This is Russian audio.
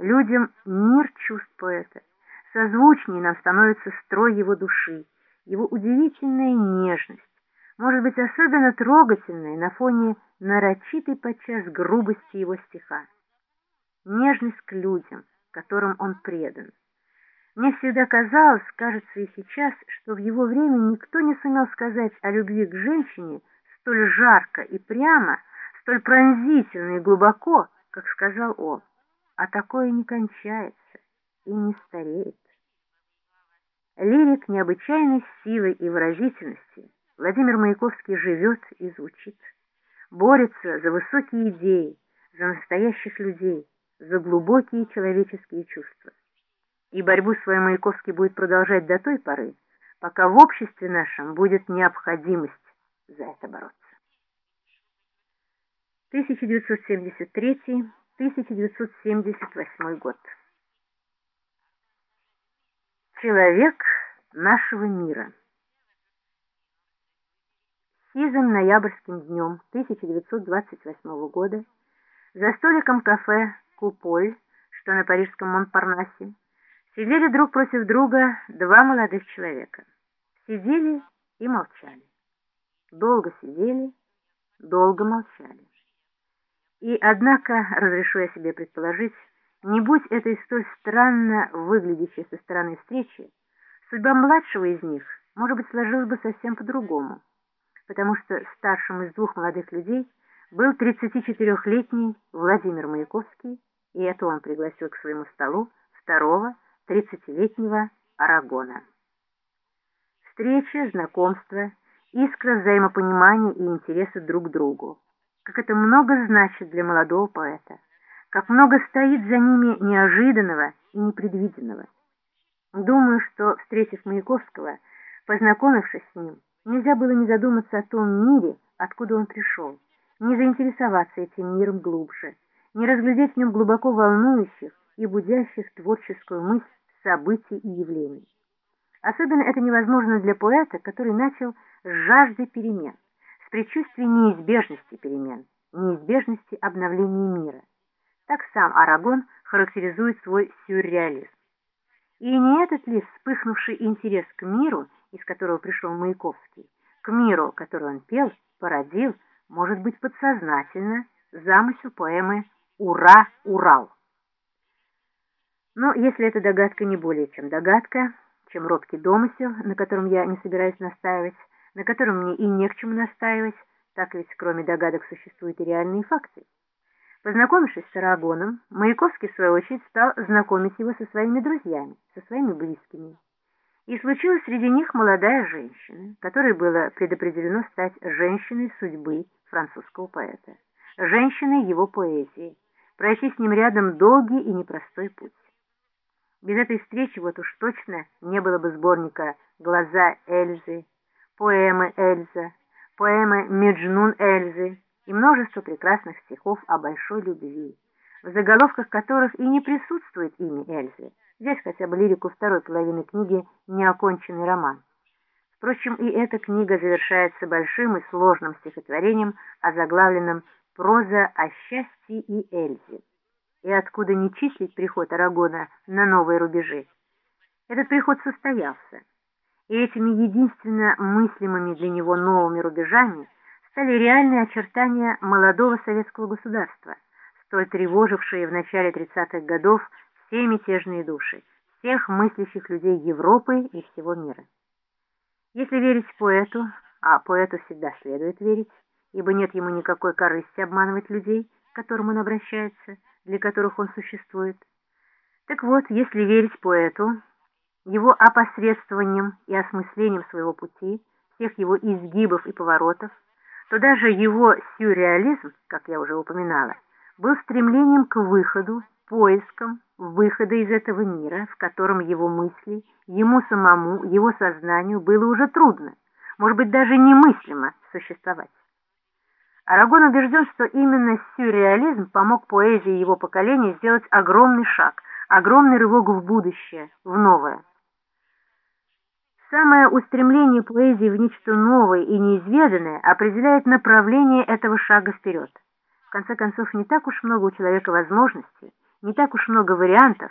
людям мир чувств поэта. Созвучнее нам становится строй его души, его удивительная нежность, может быть особенно трогательной на фоне нарочитой подчас грубости его стиха. Нежность к людям, которым он предан. Мне всегда казалось, кажется и сейчас, что в его время никто не сумел сказать о любви к женщине столь жарко и прямо, столь пронзительно и глубоко, как сказал он. А такое не кончается и не стареет. Лирик необычайной силой и выразительности Владимир Маяковский живет и звучит, борется за высокие идеи, за настоящих людей, за глубокие человеческие чувства. И борьбу свою Маяковский будет продолжать до той поры, пока в обществе нашем будет необходимость за это бороться. 1973-1978 год. Человек нашего мира. Сизым ноябрьским днем 1928 года за столиком кафе «Куполь», что на парижском Монпарнасе, сидели друг против друга два молодых человека. Сидели и молчали. Долго сидели, долго молчали. И, однако, разрешу я себе предположить, не будь этой столь странно выглядящей со стороны встречи, судьба младшего из них, может быть, сложилась бы совсем по-другому, потому что старшим из двух молодых людей был 34-летний Владимир Маяковский, и это он пригласил к своему столу второго, 30-летнего Арагона. Встреча, знакомство, искра взаимопонимания и интереса друг к другу. Как это много значит для молодого поэта как много стоит за ними неожиданного и непредвиденного. Думаю, что, встретив Маяковского, познакомившись с ним, нельзя было не задуматься о том мире, откуда он пришел, не заинтересоваться этим миром глубже, не разглядеть в нем глубоко волнующих и будящих творческую мысль событий и явлений. Особенно это невозможно для поэта, который начал с жажды перемен, с предчувствием неизбежности перемен, неизбежности обновления мира. Так сам Арагон характеризует свой сюрреализм. И не этот ли вспыхнувший интерес к миру, из которого пришел Маяковский, к миру, который он пел, породил, может быть подсознательно, замысел поэмы «Ура, Урал». Но если эта догадка не более чем догадка, чем робкий домысел, на котором я не собираюсь настаивать, на котором мне и не к чему настаивать, так ведь кроме догадок существуют и реальные факты, Познакомившись с Арагоном, Маяковский, в свою очередь, стал знакомить его со своими друзьями, со своими близкими. И случилась среди них молодая женщина, которой было предопределено стать женщиной судьбы французского поэта, женщиной его поэзии, пройти с ним рядом долгий и непростой путь. Без этой встречи вот уж точно не было бы сборника «Глаза Эльзы», поэмы Эльза, поэмы «Меджнун Эльзы», и множество прекрасных стихов о большой любви, в заголовках которых и не присутствует имя Эльзы. Здесь хотя бы лирику второй половины книги «Неоконченный роман». Впрочем, и эта книга завершается большим и сложным стихотворением, озаглавленным «Проза о счастье и Эльзе». И откуда не числить приход Арагона на новые рубежи. Этот приход состоялся, и этими единственно мыслимыми для него новыми рубежами – стали реальные очертания молодого советского государства, столь тревожившие в начале 30-х годов все мятежные души, всех мыслящих людей Европы и всего мира. Если верить поэту, а поэту всегда следует верить, ибо нет ему никакой корысти обманывать людей, к которым он обращается, для которых он существует. Так вот, если верить поэту, его опосредствованием и осмыслением своего пути, всех его изгибов и поворотов, то даже его сюрреализм, как я уже упоминала, был стремлением к выходу, поиском выхода из этого мира, в котором его мысли, ему самому, его сознанию было уже трудно, может быть, даже немыслимо существовать. Арагон убежден, что именно сюрреализм помог поэзии его поколения сделать огромный шаг, огромный рывок в будущее, в новое. Самое устремление поэзии в нечто новое и неизведанное определяет направление этого шага вперед. В конце концов, не так уж много у человека возможностей, не так уж много вариантов,